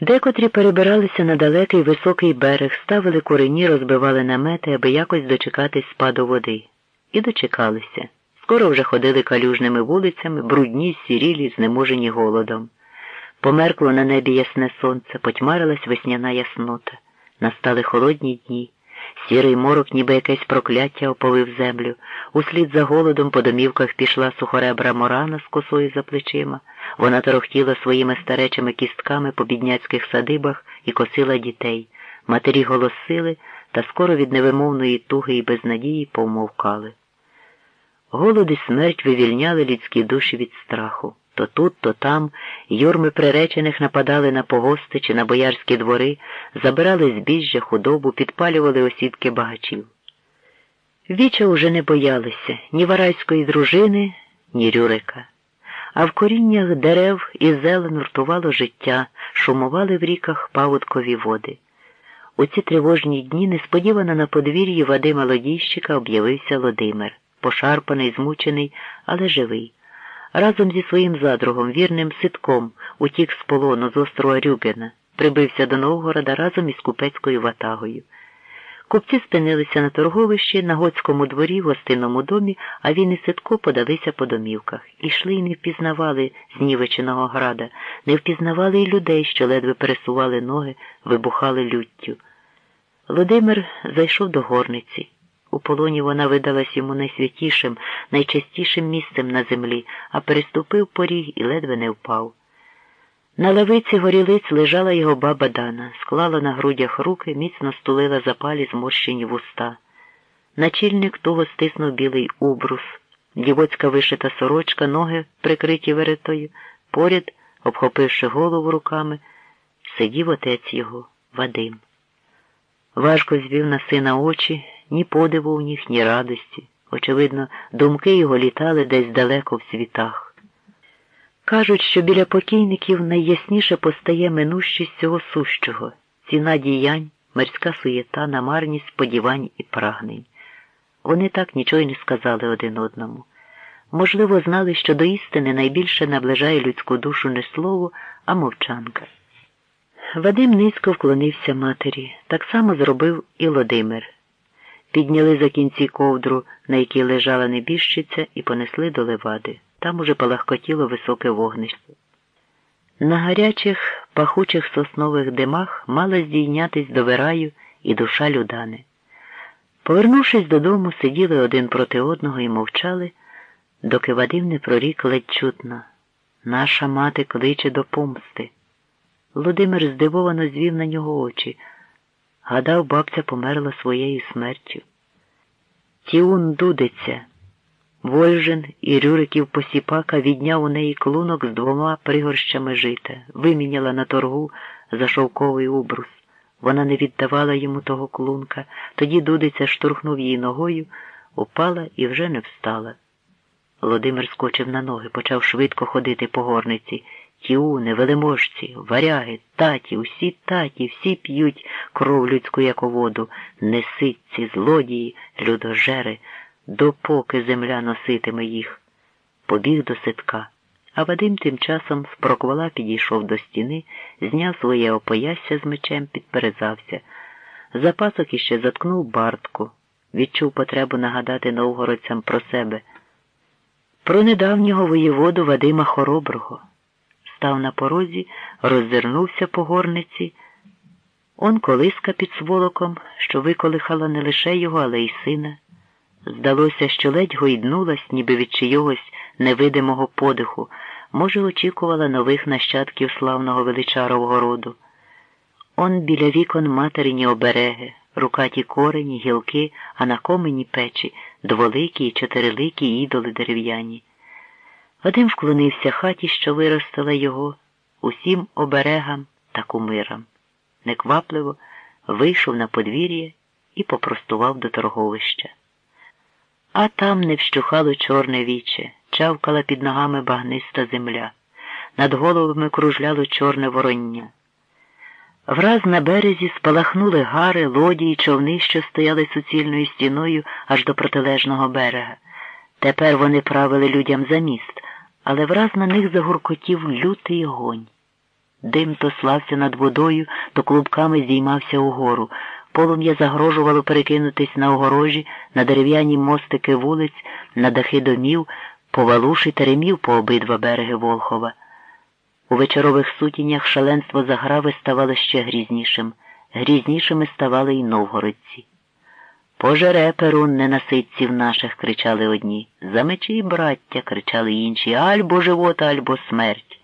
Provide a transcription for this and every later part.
Декотрі перебиралися на далекий високий берег, ставили курені, розбивали намети, аби якось дочекатись спаду води. І дочекалися. Скоро вже ходили калюжними вулицями, брудні, сірілі, знеможені голодом. Померкло на небі ясне сонце, потьмарилась весняна яснота. Настали холодні дні. Сірий морок, ніби якесь прокляття оповив землю. Услід за голодом по домівках пішла сухоребра морана з косою за плечима. Вона торохтіла своїми старечими кістками по бідняцьких садибах і косила дітей. Матері голосили, та скоро від невимовної туги і безнадії повмовкали. Голод і смерть вивільняли людські душі від страху. То тут, то там юрми приречених нападали на погости чи на боярські двори, забирали збіжжя, худобу, підпалювали осідки багачів. Віча уже не боялися ні варайської дружини, ні Рюрика. А в коріннях дерев і зелен ртувало життя, шумували в ріках паводкові води. У ці тривожні дні несподівано на подвір'ї Вадима Лодійщика об'явився Володимир, пошарпаний, змучений, але живий разом зі своїм задругом, вірним ситком, утік з полону з острова Рюбіна, прибився до Новгорода разом із купецькою ватагою. Купці спинилися на торговищі на готському дворі, в гостинному домі, а він і Ситко подалися по домівках. Ішли і не впізнавали знівеченого града, не впізнавали й людей, що ледве пересували ноги, вибухали люттю. Володимир зайшов до горниці. У полоні вона видалась йому найсвятішим, найчастішим місцем на землі, а переступив поріг і ледве не впав. На лавиці горілиць лежала його баба Дана, склала на грудях руки, міцно стулила запалі зморщені вуста. Начільник того стиснув білий убрус, дівоцька вишита сорочка, ноги прикриті веретою, поряд, обхопивши голову руками, сидів отець його, Вадим. Важко звів на сина очі ні подиву у них, ні радості. Очевидно, думки його літали десь далеко в світах. Кажуть, що біля покійників найясніше постає минущість цього сущого, ціна діянь, морська суєта, намарність сподівань і прагнень. Вони так нічого й не сказали один одному. Можливо, знали, що до істини найбільше наближає людську душу не слово, а мовчанка. Вадим низько вклонився матері, так само зробив і Володимир підняли за кінці ковдру, на якій лежала небіжчиця, і понесли до левади. Там уже палахкотіло високе вогнище. На гарячих, пахучих соснових димах мала здійнятись до вираю і душа людани. Повернувшись додому, сиділи один проти одного і мовчали, доки Вадим не прорік ледь чутно. Наша мати кличе до помсти. Володимир здивовано звів на нього очі. Гадав, бабця померла своєю смертю. Тіун дудиться. Вольжин і Рюриків посіпака відняв у неї клунок з двома пригорщами жита, виміняла на торгу за шовковий убрус. Вона не віддавала йому того клунка, тоді дудиця штурхнув її ногою, упала і вже не встала. Володимир скочив на ноги, почав швидко ходити по горниці. Тіуни, велеможці, варяги, таті, усі таті, всі п'ють кров людську як воду, неситці, злодії, людожери, допоки земля носитиме їх. Побіг до ситка. А Вадим тим часом з проквола підійшов до стіни, зняв своє опоясся з мечем, підперезався. Запасок іще заткнув бартку, відчув потребу нагадати новгородцям про себе, про недавнього воєводу Вадима Хороброго став на порозі, роззирнувся по горниці. Он колиска під сволоком, що виколихала не лише його, але й сина. Здалося, що ледь гойднулась, ніби від чийогось невидимого подиху, може, очікувала нових нащадків славного величарового роду. Он біля вікон материні обереги, рукаті корені, гілки, а на комені печі, дволикі й чотириликі ідоли дерев'яні. Вадим вклонився хаті, що виростила його, усім оберегам та кумирам. Неквапливо вийшов на подвір'я і попростував до торговища. А там не вщухало чорне віче, чавкала під ногами багниста земля, над головами кружляло чорне вороння. Враз на березі спалахнули гари, лоді й човни, що стояли суцільною стіною аж до протилежного берега. Тепер вони правили людям за міст але враз на них загуркотів лютий огонь. Дим то слався над водою, то клубками здіймався угору. Полум'я загрожувало перекинутись на огорожі, на дерев'яні мостики вулиць, на дахи домів, по валуші теремів по обидва береги Волхова. У вечорових сутінях шаленство заграви ставало ще грізнішим. Грізнішими ставали й новгородці. Пожере перун ненаситців наших, кричали одні. За мечі, браття, кричали інші, альбо живота, альбо смерть.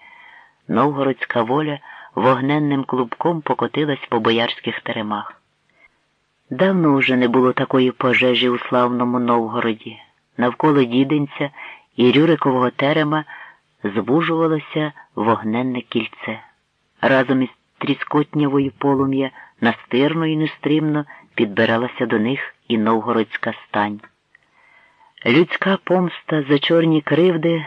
Новгородська воля вогненним клубком покотилась по боярських теремах. Давно вже не було такої пожежі у славному Новгороді. Навколо діденця і Рюрикового терема звужувалося вогненне кільце. Разом із тріскотнявою полум'я настирно і нестримно підбиралася до них і новгородська стань. Людська помста за чорні кривди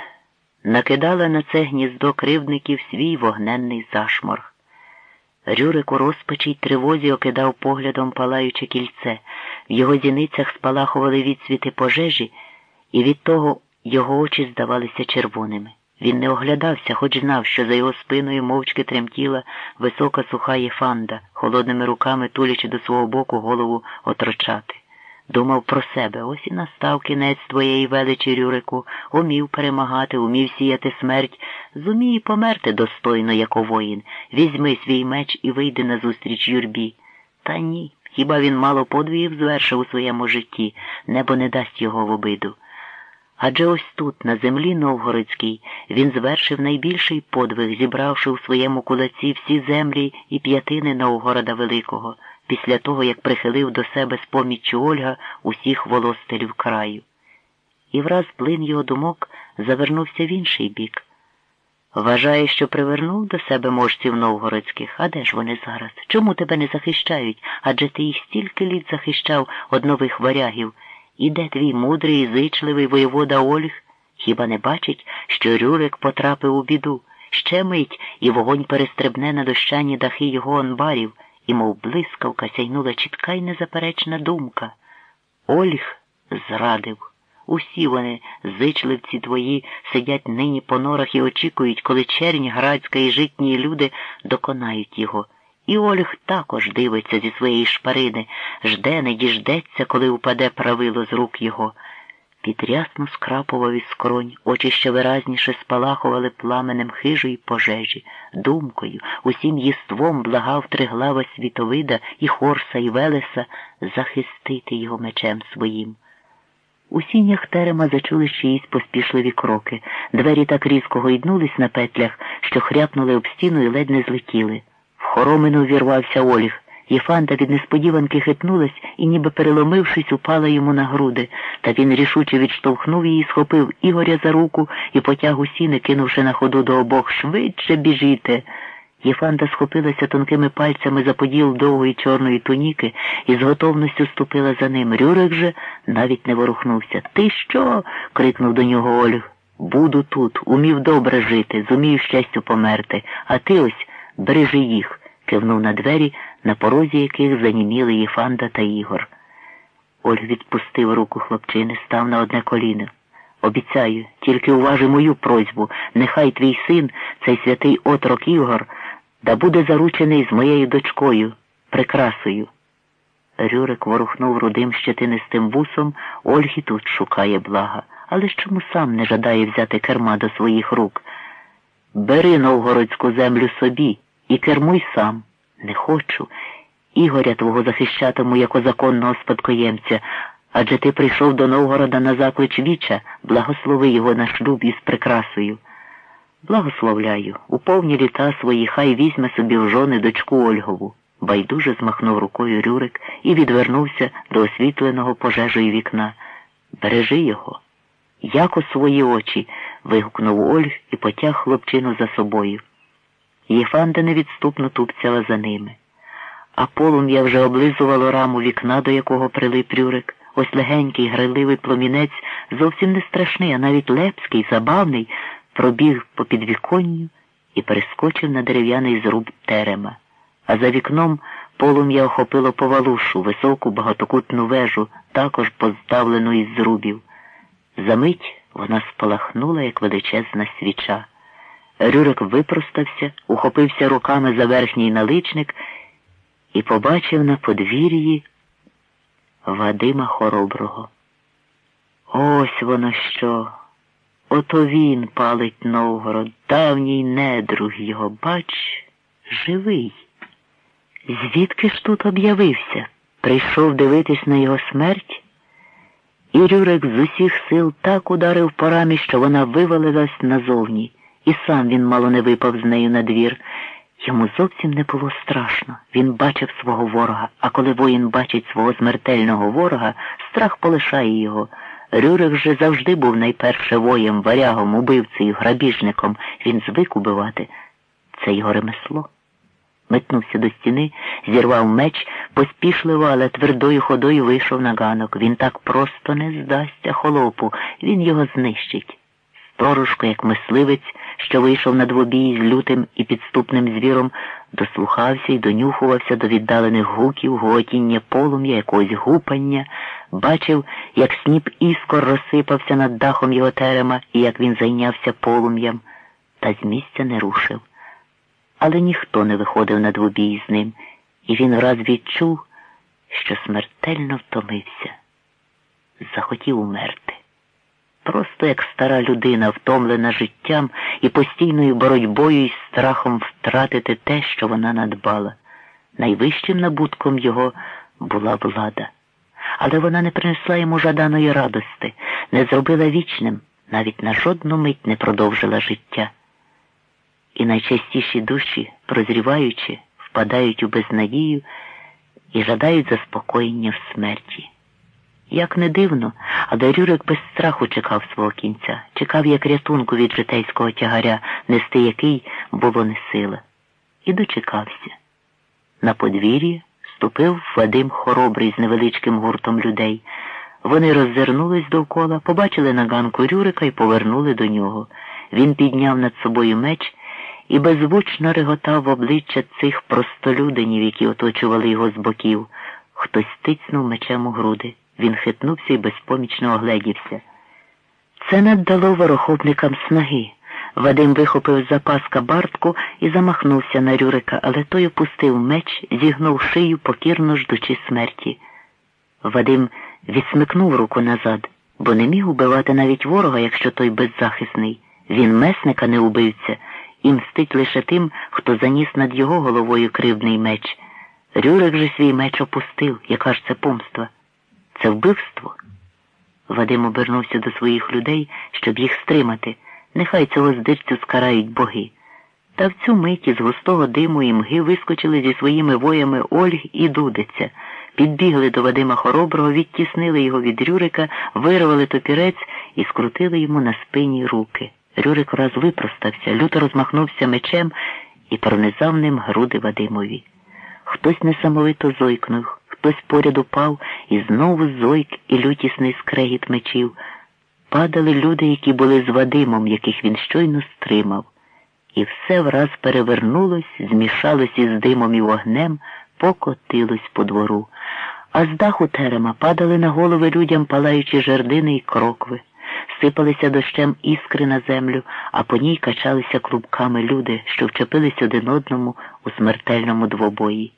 накидала на це гніздо кривдників свій вогненний зашморг. Рюрик у розпачі й тривозі окидав поглядом палаюче кільце, в його зіницях спалахували відсвіти пожежі, і від того його очі здавалися червоними. Він не оглядався, хоч знав, що за його спиною мовчки тремтіла висока суха єфанда, холодними руками тулячи до свого боку голову отрочати. Думав про себе, ось і настав кінець твоєї величі, Рюрику, умів перемагати, умів сіяти смерть, зумій померти достойно, як воїн. Візьми свій меч і вийди назустріч юрбі. Та ні, хіба він мало подвігів звершив у своєму житті, небо не дасть його в обиду. Адже ось тут, на землі Новгородській, він звершив найбільший подвиг, зібравши у своєму кулаці всі землі і п'ятини Новгорода Великого, після того, як прихилив до себе з поміччю Ольга усіх волостелів краю. І враз плин його думок завернувся в інший бік. Вважає, що привернув до себе можців новгородських, а де ж вони зараз? Чому тебе не захищають? Адже ти їх стільки літ захищав од нових варягів. І де твій мудрий і зичливий воєвода Ольг? Хіба не бачить, що Рюрик потрапив у біду? Ще мить, і вогонь перестрибне на дощані дахи його анбарів, і, мов блискавка, сяйнула чітка й незаперечна думка. Ольг зрадив. Усі вони, зичливці твої, сидять нині по норах і очікують, коли чернь градська і житні люди доконають його. І Ольг також дивиться зі своєї шпарини, жде, не діждеться, коли упаде правило з рук його. Підрясно скрапував із скронь, очі ще виразніше спалахували пламенем хижої пожежі, думкою, усім їством благав триглава світовида і Хорса, і Велеса захистити його мечем своїм. У сінях терема зачули чиїсь поспішливі кроки. Двері так різко гойднулись на петлях, що хряпнули об стіну і ледь не злетіли. Хоромину вірвався Оліг. Єфанта від несподіванки хитнулась і, ніби переломившись, упала йому на груди, та він рішуче відштовхнув її, схопив Ігоря за руку і потяг у сіни, кинувши на ходу до обох швидше біжіте. Єфанта схопилася тонкими пальцями за поділ довгої чорної туніки і з готовністю ступила за ним. Рюрик же навіть не ворухнувся. Ти що? крикнув до нього Ольг. Буду тут, умів добре жити, зумів щастю померти, а ти ось бережи їх кивнув на двері, на порозі яких заніміли Єфанда та Ігор. Ольг відпустив руку хлопчини, став на одне коліно. Обіцяю, тільки уважи мою просьбу, нехай твій син, цей святий отрок Ігор, да буде заручений з моєю дочкою, прикрасою. Рюрик ворухнув рудим щетинистим вусом, Ольг і тут шукає блага, але ж чому сам не жадає взяти керма до своїх рук? Бери новгородську землю собі і кермуй сам. Не хочу. Ігоря твого захищатиму як законного спадкоємця, адже ти прийшов до Новгорода на заклич віча, благослови його на шлюб із прикрасою. Благословляю, у повні літа свої хай візьме собі в жони дочку Ольгову. Байдуже змахнув рукою Рюрик і відвернувся до освітленого пожежою вікна. Бережи його. Як у свої очі. вигукнув Ольг і потяг хлопчину за собою. Єфанда невідступно тупцяла за ними. А полум'я вже облизувало раму вікна, до якого прилип Рюрик. Ось легенький, грайливий пломінець, зовсім не страшний, а навіть лепський, забавний, пробіг по підвіконню і перескочив на дерев'яний зруб терема. А за вікном полум'я охопило повалушу, високу багатокутну вежу, також поставлену із зрубів. Замить вона спалахнула, як величезна свіча. Рюрик випростався, ухопився руками за верхній наличник і побачив на подвір'ї Вадима Хороброго. Ось воно що. Ото він палить Новгород, давній недруг його, бач, живий. Звідки ж тут об'явився? Прийшов дивитись на його смерть, і Рюрик з усіх сил так ударив порами, що вона вивалилась назовні, і сам він мало не випав з нею на двір. Йому зовсім не було страшно. Він бачив свого ворога, а коли воїн бачить свого смертельного ворога, страх полишає його. Рюрик же завжди був найперше воєм, варягом, убивцею, грабіжником. Він звик убивати. Це його ремесло. Метнувся до стіни, зірвав меч, поспішливо, але твердою ходою вийшов на ганок. Він так просто не здасться холопу, він його знищить. Сторожко, як мисливець, що вийшов на двобій з лютим і підступним звіром, дослухався і донюхувався до віддалених гуків, готіння полум'я, якогось гупання, бачив, як сніп іскор розсипався над дахом його терема і як він зайнявся полум'ям, та з місця не рушив. Але ніхто не виходив на двобій з ним, і він раз відчув, що смертельно втомився, захотів умерти. Просто як стара людина, втомлена життям і постійною боротьбою і страхом втратити те, що вона надбала. Найвищим набутком його була влада. Але вона не принесла йому жаданої радости, не зробила вічним, навіть на жодну мить не продовжила життя. І найчастіші душі, прозріваючи, впадають у безнадію і жадають заспокоєння в смерті. Як не дивно, але Рюрик без страху чекав свого кінця, чекав як рятунку від житейського тягаря, нести який було не сила. І дочекався. На подвір'я ступив Вадим хоробрий з невеличким гуртом людей. Вони роззирнулись довкола, побачили на ганку Рюрика і повернули до нього. Він підняв над собою меч і беззвучно реготав в обличчя цих простолюдинів, які оточували його з боків. Хтось стицнув мечем у груди. Він хитнувся і безпомічно огледівся. Це наддало ворохопникам снаги. Вадим вихопив з запаска бартку і замахнувся на Рюрика, але той опустив меч, зігнув шию, покірно ждучи смерті. Вадим відсмикнув руку назад, бо не міг убивати навіть ворога, якщо той беззахисний. Він месника не убивця і мстить лише тим, хто заніс над його головою кривдний меч. Рюрик же свій меч опустив, яка ж це помства. Це вбивство. Вадим обернувся до своїх людей, щоб їх стримати. Нехай цього здирцю скарають боги. Та в цю миті з густого диму і мги вискочили зі своїми воями Ольг і Дудиця, підбігли до Вадима Хороброго, відтіснили його від Рюрика, вирвали топірець і скрутили йому на спині руки. Рюрик раз випростався, люто розмахнувся мечем і пронизав ним груди Вадимові. Хтось несамовито зойкнув. Хтось поряд упав і знову зойк і лютісний скрегіт мечів. Падали люди, які були з Вадимом, яких він щойно стримав. І все враз перевернулось, змішалось із димом і вогнем, покотилось по двору. А з даху терема падали на голови людям палаючі жердини й крокви, сипалися дощем іскри на землю, а по ній качалися клубками люди, що вчепились один одному у смертельному двобої.